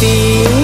be